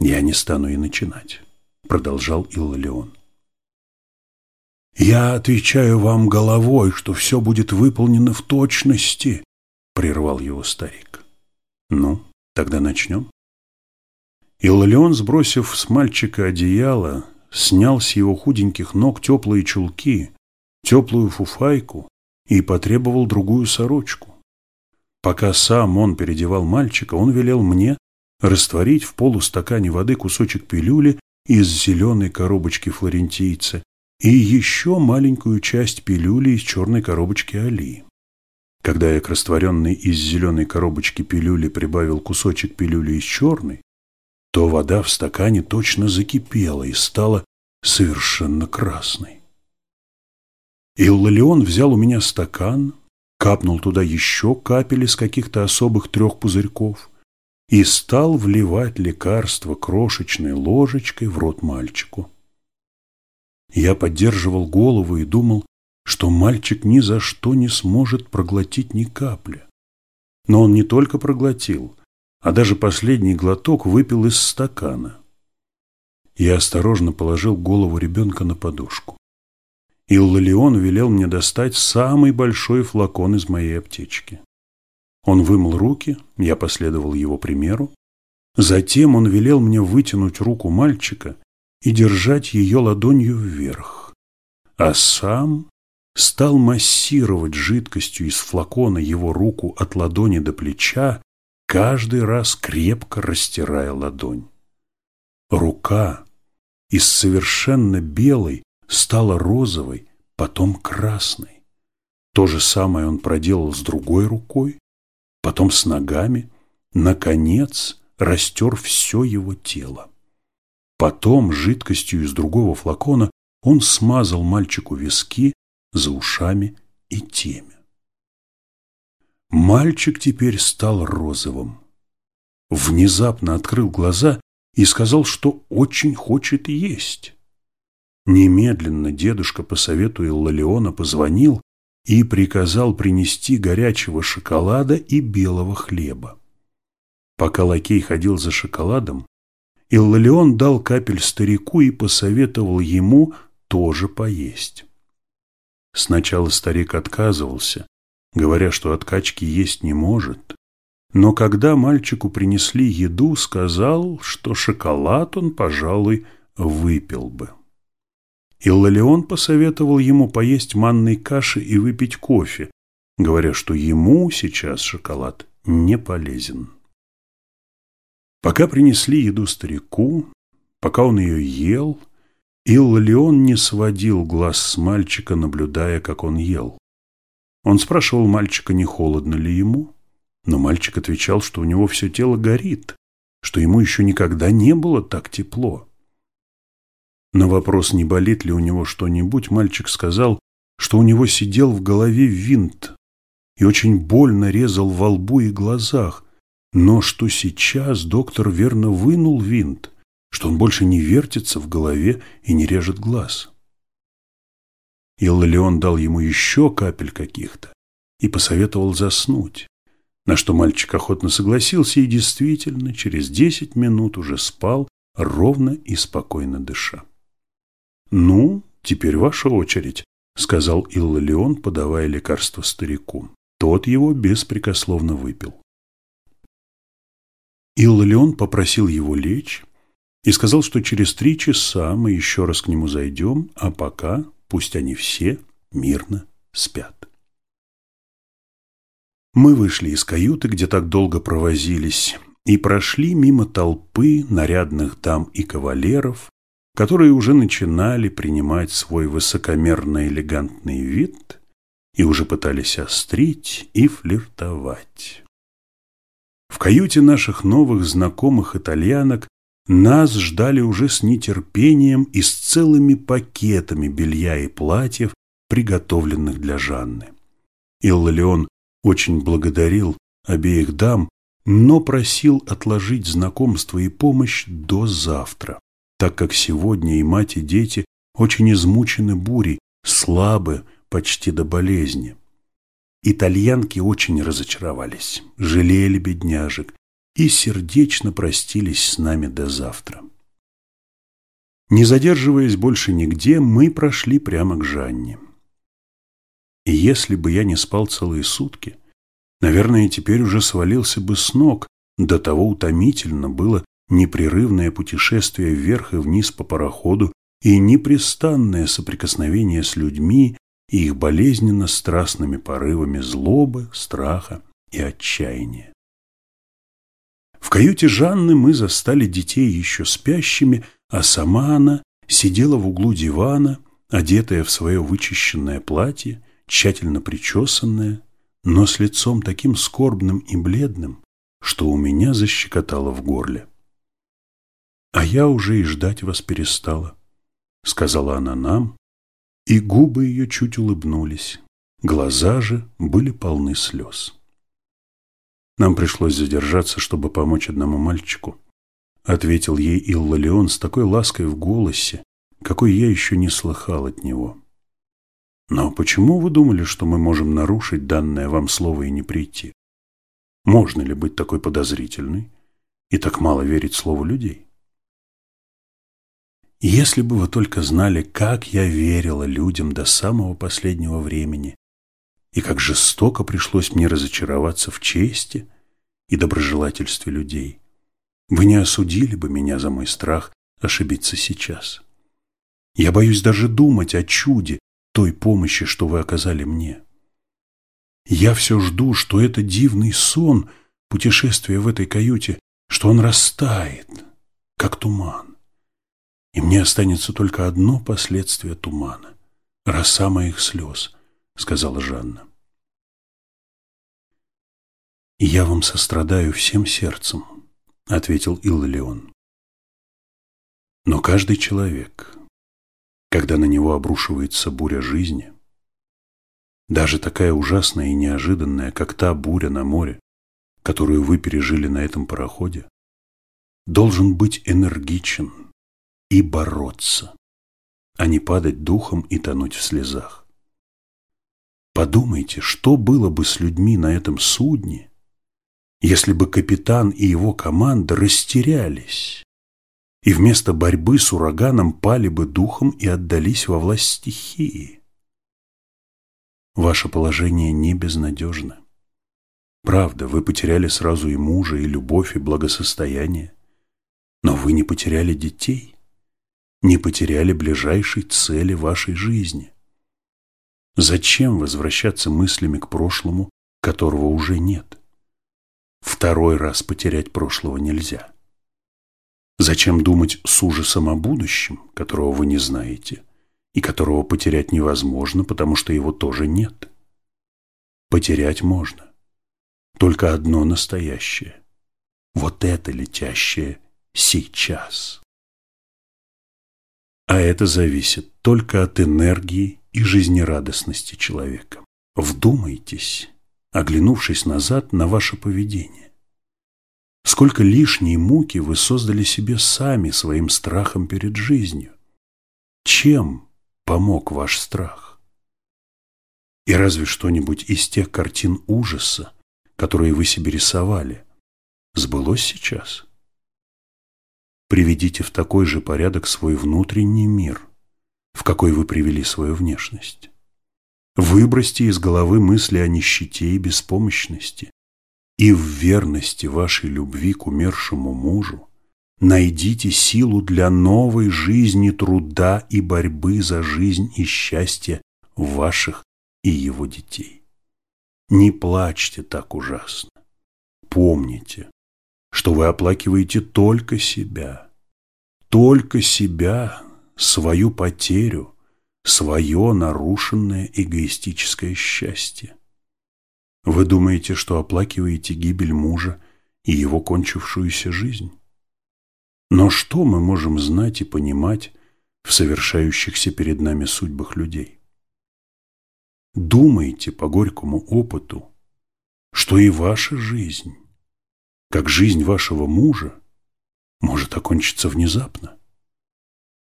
я не стану и начинать, продолжал Иллалион. Я отвечаю вам головой, что все будет выполнено в точности, прервал его старик. Ну, тогда начнем. Иллалион, сбросив с мальчика одеяло, снял с его худеньких ног теплые чулки, теплую фуфайку и потребовал другую сорочку. Пока сам он переодевал мальчика, он велел мне растворить в полустакане воды кусочек пилюли из зеленой коробочки флорентийца и еще маленькую часть пилюли из черной коробочки Али. Когда я к растворенной из зеленой коробочки пилюли прибавил кусочек пилюли из черной, то вода в стакане точно закипела и стала совершенно красной. Иллалион взял у меня стакан, капнул туда еще капель из каких-то особых трех пузырьков и стал вливать лекарство крошечной ложечкой в рот мальчику. Я поддерживал голову и думал, что мальчик ни за что не сможет проглотить ни капли. Но он не только проглотил, а даже последний глоток выпил из стакана. Я осторожно положил голову ребенка на подушку. Иллалион велел мне достать самый большой флакон из моей аптечки. Он вымыл руки, я последовал его примеру. Затем он велел мне вытянуть руку мальчика и держать ее ладонью вверх, а сам стал массировать жидкостью из флакона его руку от ладони до плеча, каждый раз крепко растирая ладонь. Рука из совершенно белой стала розовой, потом красной. То же самое он проделал с другой рукой, потом с ногами, наконец растер все его тело. Потом жидкостью из другого флакона он смазал мальчику виски, за ушами и темя. Мальчик теперь стал розовым. Внезапно открыл глаза и сказал, что очень хочет есть. Немедленно дедушка по совету Иллалиона позвонил и приказал принести горячего шоколада и белого хлеба. Пока лакей ходил за шоколадом, Иллалион дал капель старику и посоветовал ему тоже поесть. Сначала старик отказывался, говоря, что от качки есть не может. Но когда мальчику принесли еду, сказал, что шоколад он, пожалуй, выпил бы. Иллалион посоветовал ему поесть манной каши и выпить кофе, говоря, что ему сейчас шоколад не полезен. Пока принесли еду старику, пока он ее ел – Иллион не сводил глаз с мальчика, наблюдая, как он ел. Он спрашивал мальчика, не холодно ли ему, но мальчик отвечал, что у него все тело горит, что ему еще никогда не было так тепло. На вопрос, не болит ли у него что-нибудь, мальчик сказал, что у него сидел в голове винт и очень больно резал во лбу и глазах, но что сейчас доктор верно вынул винт, что он больше не вертится в голове и не режет глаз. Иллион дал ему еще капель каких-то и посоветовал заснуть, на что мальчик охотно согласился и действительно через десять минут уже спал, ровно и спокойно дыша. «Ну, теперь ваша очередь», — сказал Иллион, подавая лекарство старику. Тот его беспрекословно выпил. Иллион попросил его лечь, и сказал, что через три часа мы еще раз к нему зайдем, а пока пусть они все мирно спят. Мы вышли из каюты, где так долго провозились, и прошли мимо толпы нарядных дам и кавалеров, которые уже начинали принимать свой высокомерно-элегантный вид и уже пытались острить и флиртовать. В каюте наших новых знакомых итальянок нас ждали уже с нетерпением и с целыми пакетами белья и платьев, приготовленных для Жанны. Иллалион очень благодарил обеих дам, но просил отложить знакомство и помощь до завтра, так как сегодня и мать, и дети очень измучены бурей, слабы почти до болезни. Итальянки очень разочаровались, жалели бедняжек, и сердечно простились с нами до завтра. Не задерживаясь больше нигде, мы прошли прямо к Жанне. И если бы я не спал целые сутки, наверное, теперь уже свалился бы с ног, до того утомительно было непрерывное путешествие вверх и вниз по пароходу и непрестанное соприкосновение с людьми и их болезненно страстными порывами злобы, страха и отчаяния. В каюте Жанны мы застали детей еще спящими, а сама она сидела в углу дивана, одетая в свое вычищенное платье, тщательно причесанная, но с лицом таким скорбным и бледным, что у меня защекотало в горле. «А я уже и ждать вас перестала», — сказала она нам, и губы ее чуть улыбнулись, глаза же были полны слез. Нам пришлось задержаться, чтобы помочь одному мальчику. Ответил ей Иллалион с такой лаской в голосе, какой я еще не слыхал от него. Но почему вы думали, что мы можем нарушить данное вам слово и не прийти? Можно ли быть такой подозрительной и так мало верить слову людей? Если бы вы только знали, как я верила людям до самого последнего времени, и как жестоко пришлось мне разочароваться в чести и доброжелательстве людей, вы не осудили бы меня за мой страх ошибиться сейчас. Я боюсь даже думать о чуде той помощи, что вы оказали мне. Я все жду, что это дивный сон, путешествие в этой каюте, что он растает, как туман. И мне останется только одно последствие тумана — роса моих слез, — сказала Жанна. «Я вам сострадаю всем сердцем», — ответил Иллион. «Но каждый человек, когда на него обрушивается буря жизни, даже такая ужасная и неожиданная, как та буря на море, которую вы пережили на этом пароходе, должен быть энергичен и бороться, а не падать духом и тонуть в слезах. Подумайте, что было бы с людьми на этом судне, если бы капитан и его команда растерялись и вместо борьбы с ураганом пали бы духом и отдались во власть стихии. Ваше положение не безнадежно. Правда, вы потеряли сразу и мужа, и любовь, и благосостояние. Но вы не потеряли детей, не потеряли ближайшей цели вашей жизни. Зачем возвращаться мыслями к прошлому, которого уже нет? Второй раз потерять прошлого нельзя. Зачем думать с ужасом о будущем, которого вы не знаете, и которого потерять невозможно, потому что его тоже нет? Потерять можно. Только одно настоящее. Вот это летящее сейчас. А это зависит только от энергии и жизнерадостности человека. Вдумайтесь, оглянувшись назад на ваше поведение. Сколько лишней муки вы создали себе сами своим страхом перед жизнью? Чем помог ваш страх? И разве что-нибудь из тех картин ужаса, которые вы себе рисовали, сбылось сейчас? Приведите в такой же порядок свой внутренний мир, в какой вы привели свою внешность. Выбросьте из головы мысли о нищете и беспомощности, и в верности вашей любви к умершему мужу найдите силу для новой жизни труда и борьбы за жизнь и счастье ваших и его детей. Не плачьте так ужасно. Помните, что вы оплакиваете только себя, только себя, свою потерю, свое нарушенное эгоистическое счастье. Вы думаете, что оплакиваете гибель мужа и его кончившуюся жизнь? Но что мы можем знать и понимать в совершающихся перед нами судьбах людей? Думайте по горькому опыту, что и ваша жизнь, как жизнь вашего мужа, может окончиться внезапно.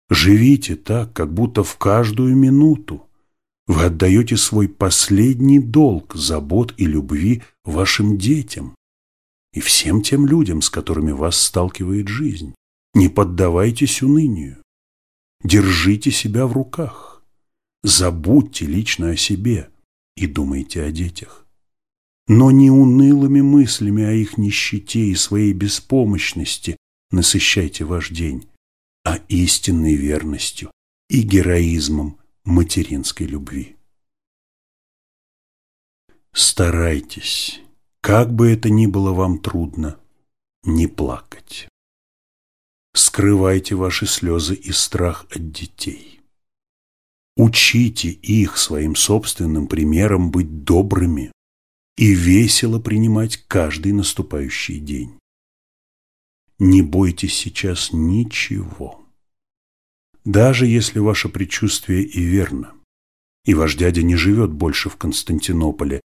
Живите так, как будто в каждую минуту вы отдаете свой последний долг забот и любви вашим детям и всем тем людям, с которыми вас сталкивает жизнь. Не поддавайтесь унынию. Держите себя в руках. Забудьте лично о себе и думайте о детях. Но не унылыми мыслями о их нищете и своей беспомощности насыщайте ваш день, а истинной верностью и героизмом материнской любви. Старайтесь, как бы это ни было вам трудно, не плакать. Скрывайте ваши слезы и страх от детей. Учите их своим собственным примером быть добрыми и весело принимать каждый наступающий день. Не бойтесь сейчас ничего. Даже если ваше предчувствие и верно, и ваш дядя не живет больше в Константинополе,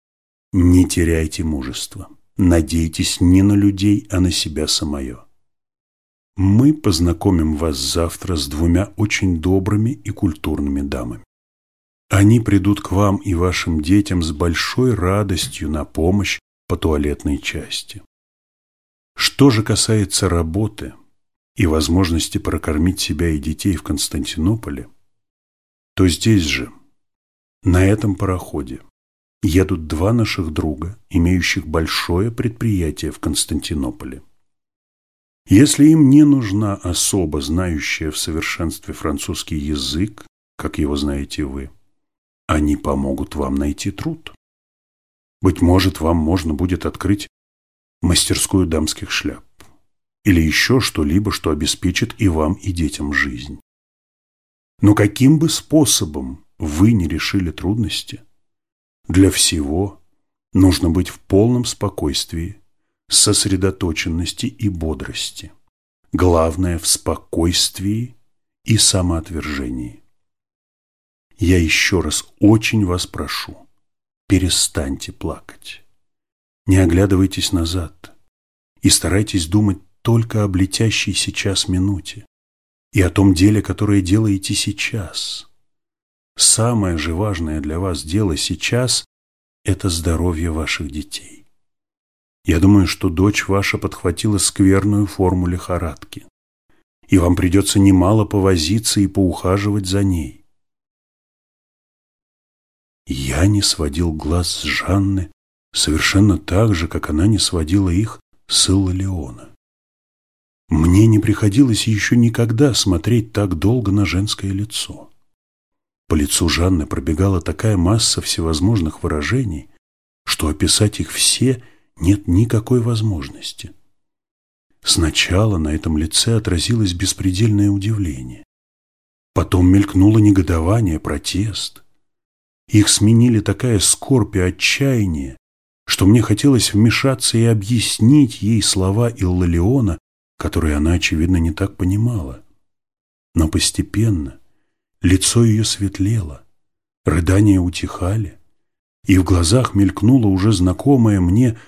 не теряйте мужества. Надейтесь не на людей, а на себя самое. Мы познакомим вас завтра с двумя очень добрыми и культурными дамами. Они придут к вам и вашим детям с большой радостью на помощь по туалетной части. Что же касается работы и возможности прокормить себя и детей в Константинополе, то здесь же, на этом пароходе, едут два наших друга, имеющих большое предприятие в Константинополе. Если им не нужна особа, знающая в совершенстве французский язык, как его знаете вы, они помогут вам найти труд. Быть может, вам можно будет открыть мастерскую дамских шляп или еще что-либо, что обеспечит и вам, и детям жизнь. Но каким бы способом вы не решили трудности, для всего нужно быть в полном спокойствии, сосредоточенности и бодрости. Главное – в спокойствии и самоотвержении. Я еще раз очень вас прошу, перестаньте плакать. Не оглядывайтесь назад и старайтесь думать только об летящей сейчас минуте и о том деле, которое делаете сейчас. Самое же важное для вас дело сейчас – это здоровье ваших детей. Я думаю, что дочь ваша подхватила скверную форму лихорадки, и вам придется немало повозиться и поухаживать за ней. Я не сводил глаз с Жанны совершенно так же, как она не сводила их с Иллалиона. Мне не приходилось еще никогда смотреть так долго на женское лицо. По лицу Жанны пробегала такая масса всевозможных выражений, что описать их все нет никакой возможности. Сначала на этом лице отразилось беспредельное удивление. Потом мелькнуло негодование, протест – их сменили такая скорбь и отчаяние, что мне хотелось вмешаться и объяснить ей слова Иллалиона, которые она, очевидно, не так понимала. Но постепенно лицо ее светлело, рыдания утихали, и в глазах мелькнуло уже знакомое мне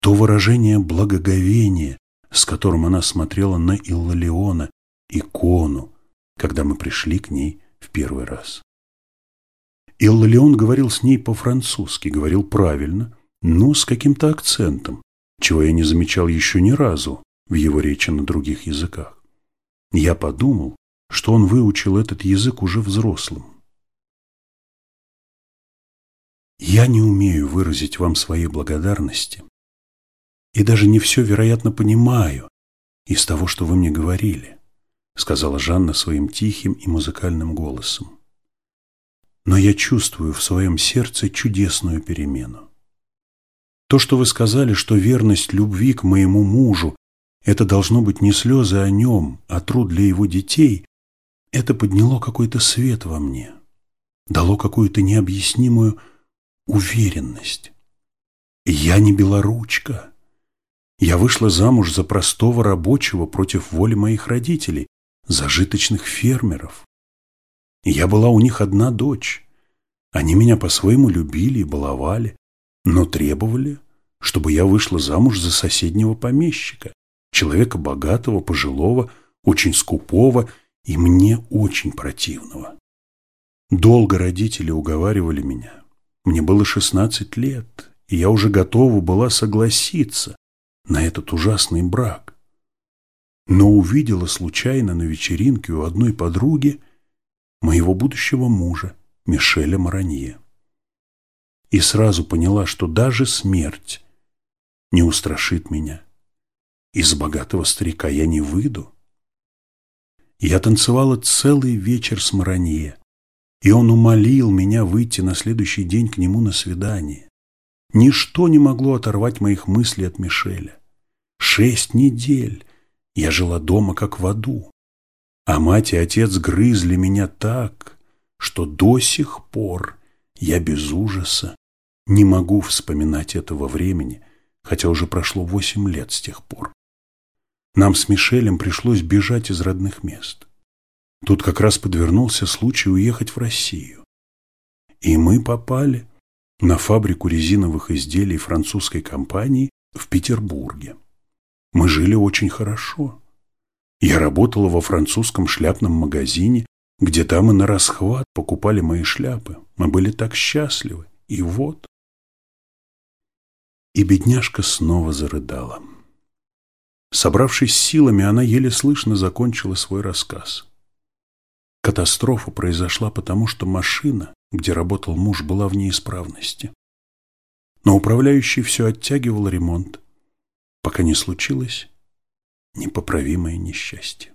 то выражение благоговения, с которым она смотрела на Иллалиона, икону, когда мы пришли к ней в первый раз. Иллалион говорил с ней по-французски, говорил правильно, но с каким-то акцентом, чего я не замечал еще ни разу в его речи на других языках. Я подумал, что он выучил этот язык уже взрослым. Я не умею выразить вам своей благодарности и даже не все, вероятно, понимаю из того, что вы мне говорили, сказала Жанна своим тихим и музыкальным голосом но я чувствую в своем сердце чудесную перемену. То, что вы сказали, что верность любви к моему мужу – это должно быть не слезы о нем, а труд для его детей, это подняло какой-то свет во мне, дало какую-то необъяснимую уверенность. Я не белоручка. Я вышла замуж за простого рабочего против воли моих родителей, зажиточных фермеров. Я была у них одна дочь. Они меня по-своему любили и баловали, но требовали, чтобы я вышла замуж за соседнего помещика, человека богатого, пожилого, очень скупого и мне очень противного. Долго родители уговаривали меня. Мне было шестнадцать лет, и я уже готова была согласиться на этот ужасный брак. Но увидела случайно на вечеринке у одной подруги моего будущего мужа, Мишеля Маранье. И сразу поняла, что даже смерть не устрашит меня. Из богатого старика я не выйду. Я танцевала целый вечер с Маранье, и он умолил меня выйти на следующий день к нему на свидание. Ничто не могло оторвать моих мыслей от Мишеля. Шесть недель я жила дома, как в аду. А мать и отец грызли меня так, что до сих пор я без ужаса Не могу вспоминать этого времени, хотя уже прошло восемь лет с тех пор. Нам с Мишелем пришлось бежать из родных мест. Тут как раз подвернулся случай уехать в Россию. И мы попали на фабрику резиновых изделий французской компании в Петербурге. Мы жили очень хорошо. Я работала во французском шляпном магазине, где там и на расхват покупали мои шляпы. Мы были так счастливы. И вот... И бедняжка снова зарыдала. Собравшись силами, она еле слышно закончила свой рассказ. Катастрофа произошла потому, что машина, где работал муж, была в неисправности. Но управляющий все оттягивал ремонт, пока не случилось непоправимое несчастье.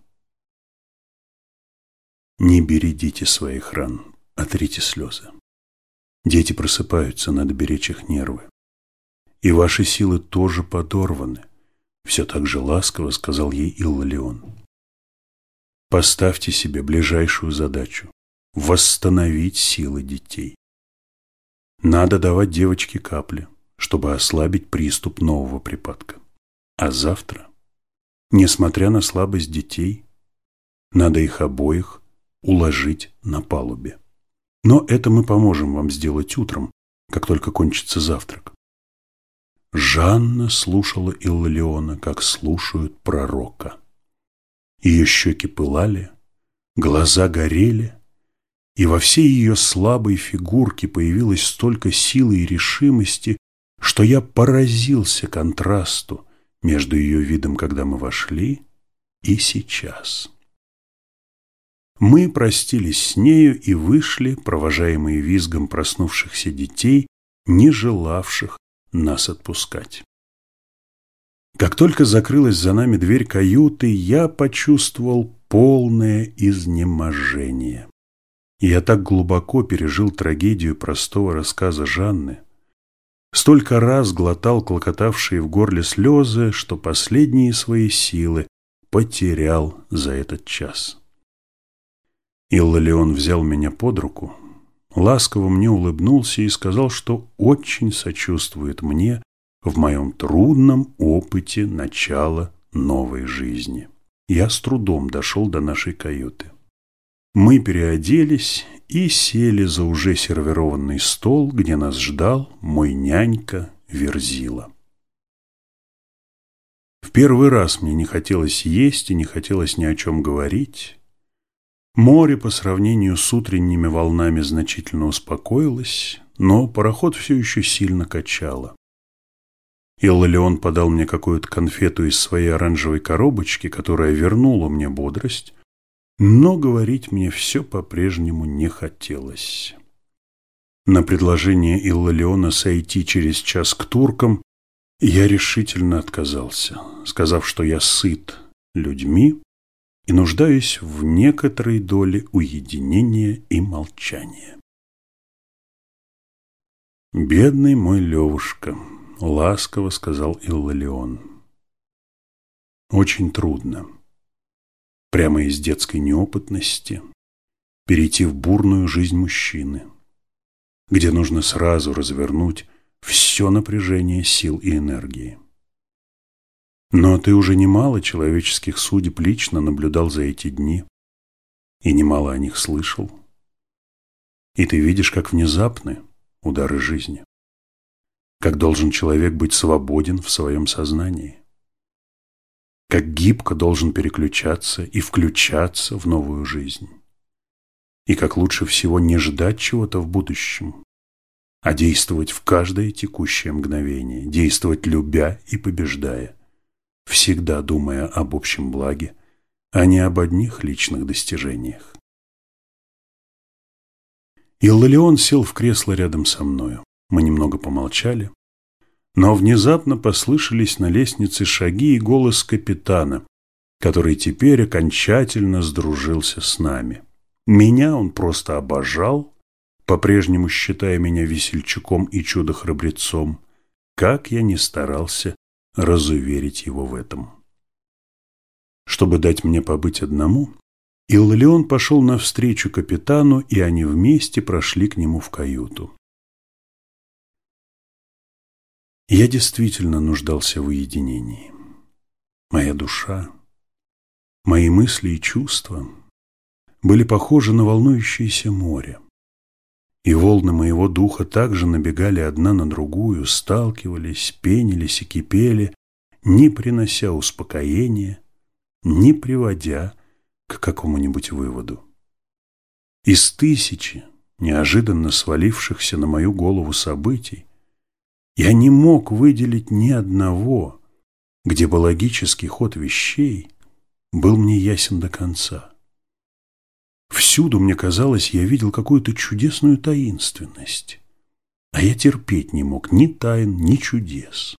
Не бередите своих ран, отрите слезы. Дети просыпаются, надо беречь их нервы. И ваши силы тоже подорваны, все так же ласково сказал ей Иллалион. Поставьте себе ближайшую задачу – восстановить силы детей. Надо давать девочке капли, чтобы ослабить приступ нового припадка. А завтра, несмотря на слабость детей, надо их обоих уложить на палубе. Но это мы поможем вам сделать утром, как только кончится завтрак. Жанна слушала Иллиона, как слушают пророка. Ее щеки пылали, глаза горели, и во всей ее слабой фигурке появилось столько силы и решимости, что я поразился контрасту между ее видом, когда мы вошли, и сейчас. Мы простились с нею и вышли, провожаемые визгом проснувшихся детей, не желавших нас отпускать. Как только закрылась за нами дверь каюты, я почувствовал полное изнеможение. Я так глубоко пережил трагедию простого рассказа Жанны, столько раз глотал клокотавшие в горле слезы, что последние свои силы потерял за этот час. Иллалион взял меня под руку, ласково мне улыбнулся и сказал, что очень сочувствует мне в моем трудном опыте начала новой жизни. Я с трудом дошел до нашей каюты. Мы переоделись и сели за уже сервированный стол, где нас ждал мой нянька Верзила. В первый раз мне не хотелось есть и не хотелось ни о чем говорить. Море по сравнению с утренними волнами значительно успокоилось, но пароход все еще сильно качало. Иллалион подал мне какую-то конфету из своей оранжевой коробочки, которая вернула мне бодрость, но говорить мне все по-прежнему не хотелось. На предложение Иллалиона сойти через час к туркам я решительно отказался, сказав, что я сыт людьми и нуждаюсь в некоторой доле уединения и молчания. «Бедный мой Левушка», — ласково сказал Иллалион. «Очень трудно, прямо из детской неопытности, перейти в бурную жизнь мужчины, где нужно сразу развернуть все напряжение сил и энергии. Но ты уже немало человеческих судеб лично наблюдал за эти дни и немало о них слышал. И ты видишь, как внезапны удары жизни, как должен человек быть свободен в своем сознании, как гибко должен переключаться и включаться в новую жизнь, и как лучше всего не ждать чего-то в будущем, а действовать в каждое текущее мгновение, действовать любя и побеждая – всегда думая об общем благе, а не об одних личных достижениях. Иллалион сел в кресло рядом со мною. Мы немного помолчали, но внезапно послышались на лестнице шаги и голос капитана, который теперь окончательно сдружился с нами. Меня он просто обожал, по-прежнему считая меня весельчаком и чудо-храбрецом, как я ни старался разуверить его в этом. Чтобы дать мне побыть одному, Иллион пошел навстречу капитану, и они вместе прошли к нему в каюту. Я действительно нуждался в уединении. Моя душа, мои мысли и чувства были похожи на волнующееся море. И волны моего духа также набегали одна на другую, сталкивались, пенились и кипели, не принося успокоения, не приводя к какому-нибудь выводу. Из тысячи неожиданно свалившихся на мою голову событий я не мог выделить ни одного, где бы логический ход вещей был мне ясен до конца. Всюду, мне казалось, я видел какую-то чудесную таинственность, а я терпеть не мог ни тайн, ни чудес.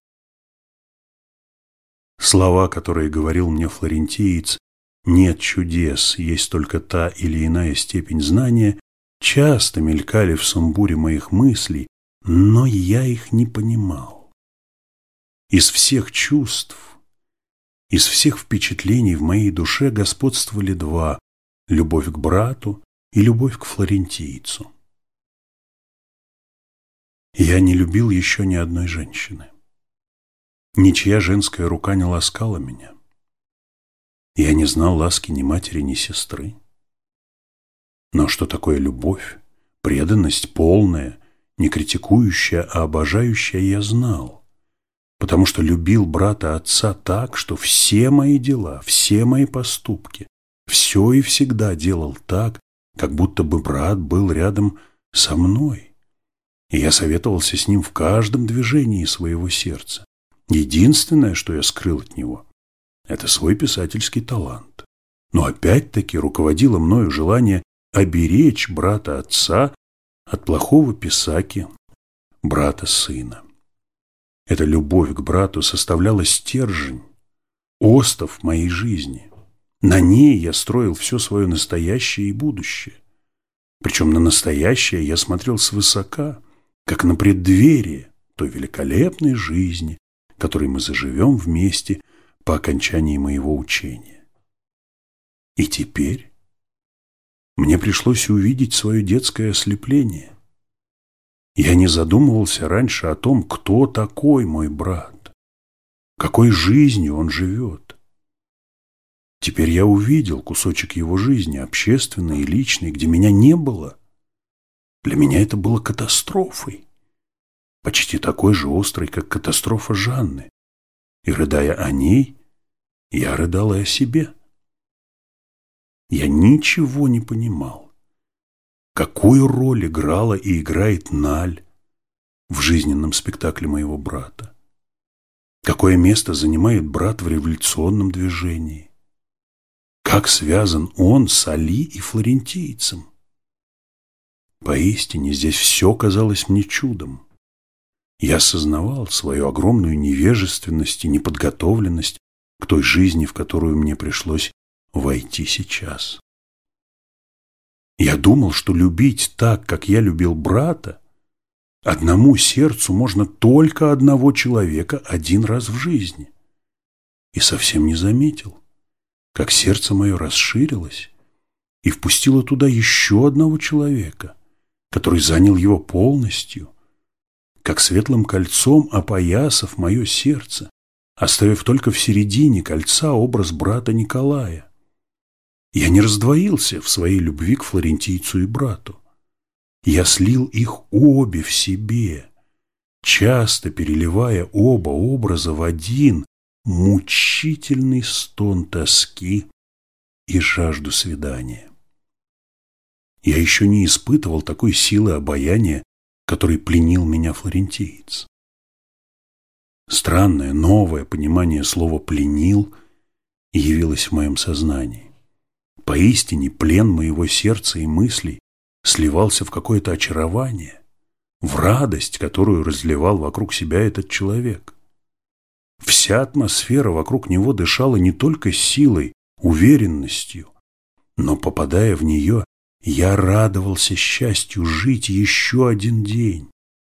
Слова, которые говорил мне флорентиец, «нет чудес, есть только та или иная степень знания», часто мелькали в сумбуре моих мыслей, но я их не понимал. Из всех чувств, из всех впечатлений в моей душе господствовали два – любовь к брату и любовь к флорентийцу. Я не любил еще ни одной женщины. Ничья женская рука не ласкала меня. Я не знал ласки ни матери, ни сестры. Но что такое любовь, преданность полная, не критикующая, а обожающая, я знал, потому что любил брата отца так, что все мои дела, все мои поступки, все и всегда делал так, как будто бы брат был рядом со мной. И я советовался с ним в каждом движении своего сердца. Единственное, что я скрыл от него, это свой писательский талант. Но опять-таки руководило мною желание оберечь брата отца от плохого писаки, брата сына. Эта любовь к брату составляла стержень, остов моей жизни. На ней я строил все свое настоящее и будущее. Причем на настоящее я смотрел свысока, как на преддверие той великолепной жизни, которой мы заживем вместе по окончании моего учения. И теперь мне пришлось увидеть свое детское ослепление. Я не задумывался раньше о том, кто такой мой брат, какой жизнью он живет. Теперь я увидел кусочек его жизни, общественной и личной, где меня не было. Для меня это было катастрофой, почти такой же острой, как катастрофа Жанны. И, рыдая о ней, я рыдал и о себе. Я ничего не понимал. Какую роль играла и играет Наль в жизненном спектакле моего брата? Какое место занимает брат в революционном движении? Как связан он с Али и флорентийцем? Поистине здесь все казалось мне чудом. Я осознавал свою огромную невежественность и неподготовленность к той жизни, в которую мне пришлось войти сейчас. Я думал, что любить так, как я любил брата, одному сердцу можно только одного человека один раз в жизни. И совсем не заметил, как сердце мое расширилось и впустило туда еще одного человека, который занял его полностью, как светлым кольцом опоясав мое сердце, оставив только в середине кольца образ брата Николая. Я не раздвоился в своей любви к флорентийцу и брату. Я слил их обе в себе, часто переливая оба образа в один мучительный стон тоски и жажду свидания. Я еще не испытывал такой силы обаяния, который пленил меня флорентиец. Странное, новое понимание слова «пленил» явилось в моем сознании. Поистине плен моего сердца и мыслей сливался в какое-то очарование, в радость, которую разливал вокруг себя этот человек. Вся атмосфера вокруг него дышала не только силой, уверенностью, но, попадая в нее, я радовался счастью жить еще один день,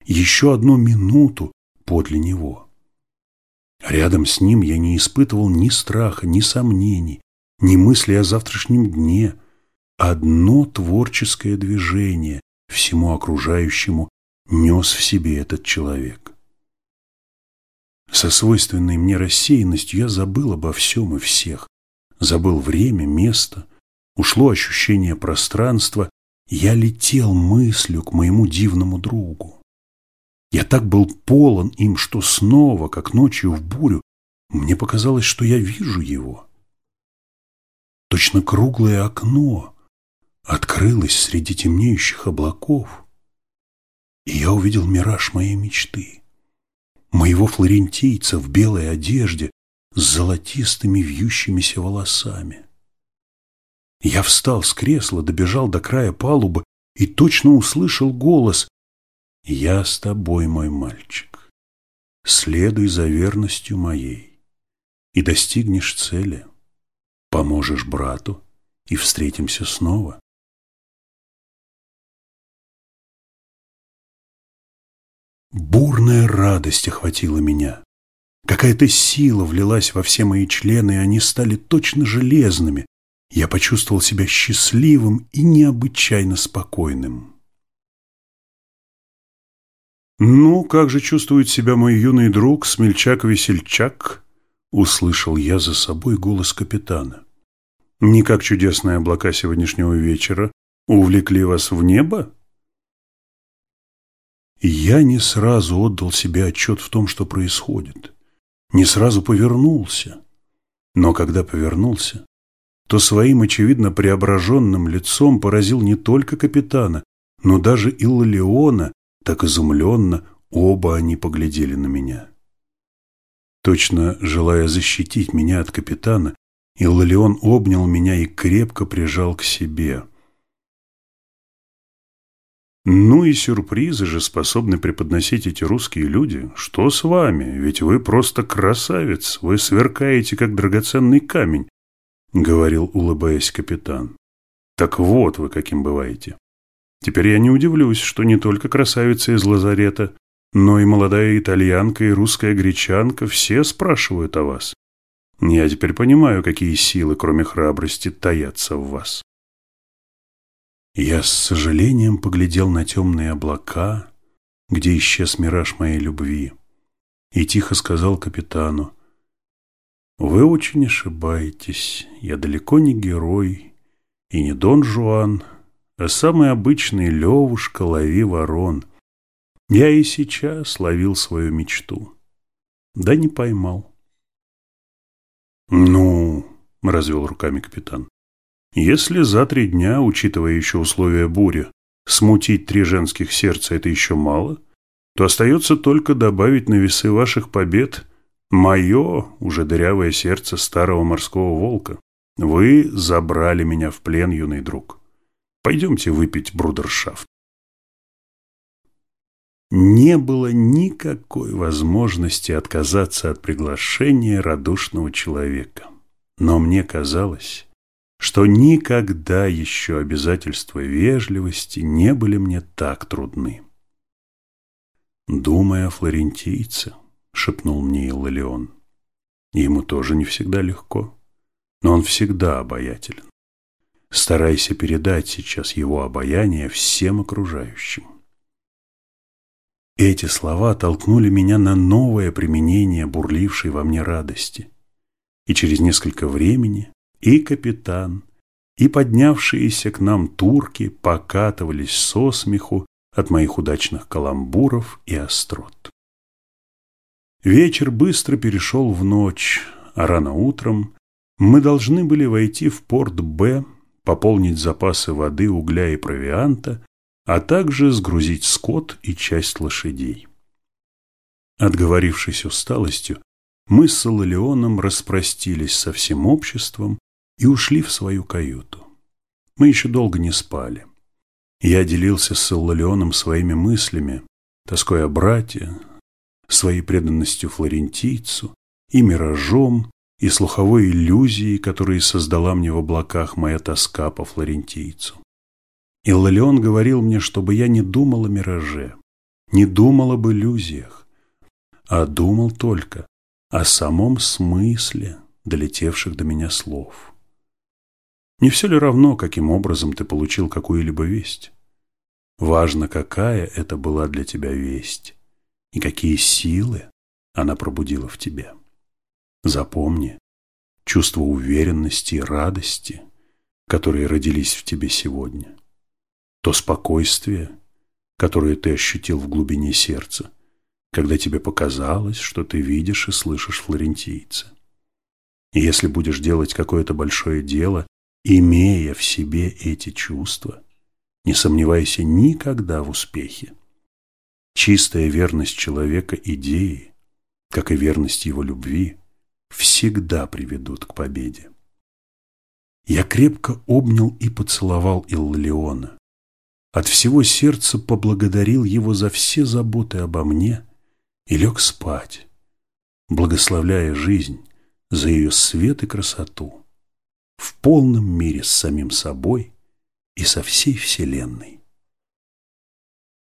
еще одну минуту подле него. Рядом с ним я не испытывал ни страха, ни сомнений, ни мысли о завтрашнем дне, одно творческое движение всему окружающему нес в себе этот человек. Со свойственной мне рассеянностью я забыл обо всем и всех. Забыл время, место, ушло ощущение пространства. Я летел мыслью к моему дивному другу. Я так был полон им, что снова, как ночью в бурю, мне показалось, что я вижу его. Точно круглое окно открылось среди темнеющих облаков, и я увидел мираж моей мечты моего флорентийца в белой одежде с золотистыми вьющимися волосами. Я встал с кресла, добежал до края палубы и точно услышал голос «Я с тобой, мой мальчик, следуй за верностью моей, и достигнешь цели, поможешь брату, и встретимся снова». Бурная радость охватила меня. Какая-то сила влилась во все мои члены, и они стали точно железными. Я почувствовал себя счастливым и необычайно спокойным. «Ну, как же чувствует себя мой юный друг, смельчак-весельчак?» Услышал я за собой голос капитана. «Не как чудесные облака сегодняшнего вечера увлекли вас в небо?» Я не сразу отдал себе отчет в том, что происходит. Не сразу повернулся. Но когда повернулся, то своим, очевидно, преображенным лицом поразил не только капитана, но даже и Лолеона, так изумленно оба они поглядели на меня. Точно желая защитить меня от капитана, Иллион обнял меня и крепко прижал к себе. Ну и сюрпризы же способны преподносить эти русские люди. Что с вами? Ведь вы просто красавец, вы сверкаете, как драгоценный камень, говорил, улыбаясь капитан. Так вот вы каким бываете. Теперь я не удивлюсь, что не только красавица из лазарета, но и молодая итальянка и русская гречанка все спрашивают о вас. Я теперь понимаю, какие силы, кроме храбрости, таятся в вас. Я с сожалением поглядел на темные облака, где исчез мираж моей любви, и тихо сказал капитану, «Вы очень ошибаетесь, я далеко не герой и не Дон Жуан, а самый обычный Левушка лови ворон. Я и сейчас ловил свою мечту, да не поймал». «Ну», — развел руками капитан, если за три дня, учитывая еще условия бури, смутить три женских сердца – это еще мало, то остается только добавить на весы ваших побед мое, уже дырявое сердце старого морского волка. Вы забрали меня в плен, юный друг. Пойдемте выпить брудершафт. Не было никакой возможности отказаться от приглашения радушного человека. Но мне казалось, что никогда еще обязательства вежливости не были мне так трудны. «Думая о флорентийце», — шепнул мне Иллион, — «ему тоже не всегда легко, но он всегда обаятелен. Старайся передать сейчас его обаяние всем окружающим». Эти слова толкнули меня на новое применение бурлившей во мне радости, и через несколько времени и капитан, и поднявшиеся к нам турки покатывались со смеху от моих удачных каламбуров и острот. Вечер быстро перешел в ночь, а рано утром мы должны были войти в порт Б, пополнить запасы воды, угля и провианта, а также сгрузить скот и часть лошадей. Отговорившись усталостью, мы с Сололеоном распростились со всем обществом и ушли в свою каюту. Мы еще долго не спали. Я делился с Иллалионом своими мыслями, тоской о брате, своей преданностью флорентийцу и миражом, и слуховой иллюзией, которые создала мне в облаках моя тоска по флорентийцу. Иллалион говорил мне, чтобы я не думал о мираже, не думал об иллюзиях, а думал только о самом смысле долетевших до меня слов. Не все ли равно, каким образом ты получил какую-либо весть? Важно, какая это была для тебя весть и какие силы она пробудила в тебе. Запомни чувство уверенности и радости, которые родились в тебе сегодня, то спокойствие, которое ты ощутил в глубине сердца, когда тебе показалось, что ты видишь и слышишь флорентийца. И если будешь делать какое-то большое дело, имея в себе эти чувства, не сомневайся никогда в успехе. Чистая верность человека идеи, как и верность его любви, всегда приведут к победе. Я крепко обнял и поцеловал Иллиона. От всего сердца поблагодарил его за все заботы обо мне и лег спать, благословляя жизнь за ее свет и красоту в полном мире с самим собой и со всей Вселенной.